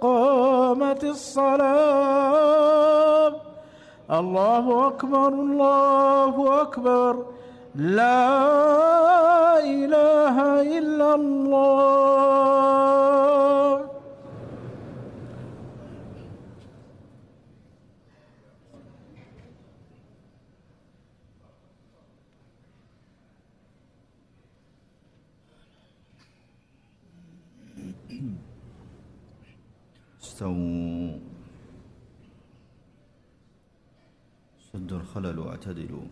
قامت الصلاة. الله أكبر الله أكبر. لا إله إلا الله. استووا سدوا الخلل واعتدلوا.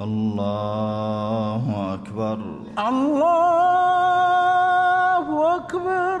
الله أكبر. الله أكبر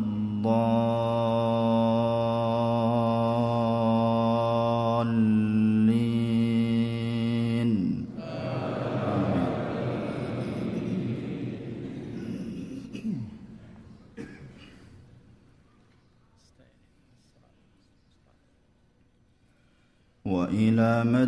الضالين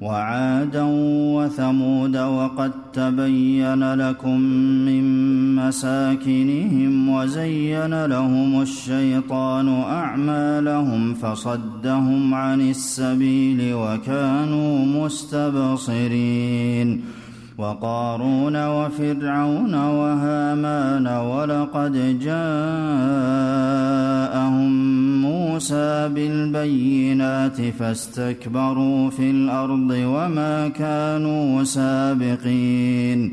وعادا وثمود وقد تبين لكم من مساكنهم وزين لهم الشيطان أعمالهم فصدهم عن السبيل وكانوا مستبصرين وقارون وفرعون وهامان ولقد جاءهم موسى بالبينات فاستكبروا في الأرض وما كانوا سابقين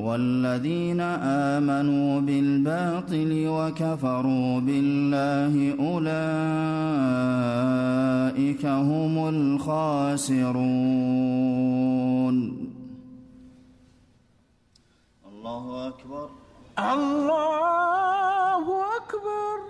والذين آمنوا بالباطل وكفروا بالله أولئك هم الخاسرون. الله أكبر. الله أكبر.